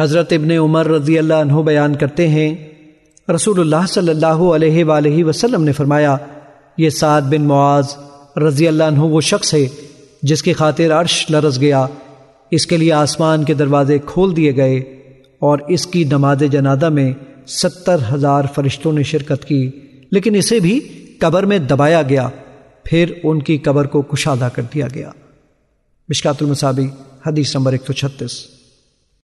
حضرت ابن عمر رضی اللہ عنہ بیان کرتے ہیں، رسول اللہ صلی اللہ علیہ وآلہ وسلم نے فرمایا، یہ سعد بن معاذ رضی اللہ عنہ وہ شخص ہے جس کی خاطر عرش لرز گیا، اس کے لیے آسمان کے دروازے کھول دیے گئے اور اس کی نماز جنادہ میں ستر ہزار فرشتوں نے شرکت کی، لیکن اسے بھی قبر میں دبایا گیا، پھر ان کی قبر کو کشادہ کر دیا گیا۔ مشکات المصابی، حدیث نمبر ایک سو چھتیس۔